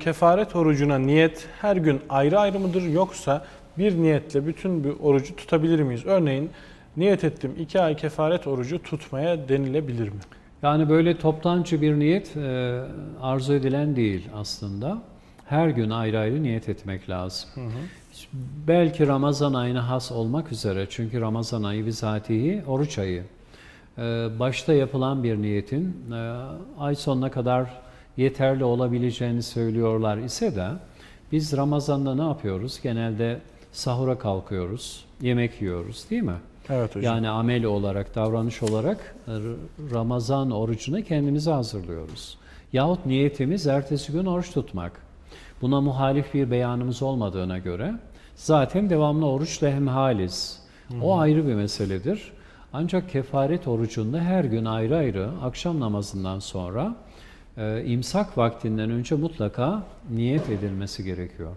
Kefaret orucuna niyet her gün ayrı ayrı mıdır yoksa bir niyetle bütün bir orucu tutabilir miyiz? Örneğin niyet ettim iki ay kefaret orucu tutmaya denilebilir mi? Yani böyle toptancı bir niyet e, arzu edilen değil aslında. Her gün ayrı ayrı niyet etmek lazım. Belki Ramazan ayına has olmak üzere çünkü Ramazan ayı bizatihi oruç ayı. E, başta yapılan bir niyetin e, ay sonuna kadar yeterli olabileceğini söylüyorlar ise de biz Ramazan'da ne yapıyoruz? Genelde sahura kalkıyoruz, yemek yiyoruz değil mi? Evet hocam. Yani amel olarak, davranış olarak Ramazan orucuna kendimizi hazırlıyoruz. Yahut niyetimiz ertesi gün oruç tutmak. Buna muhalif bir beyanımız olmadığına göre zaten devamlı oruçla hemhaliz. O ayrı bir meseledir. Ancak kefaret orucunda her gün ayrı ayrı akşam namazından sonra imsak vaktinden önce mutlaka niyet edilmesi gerekiyor.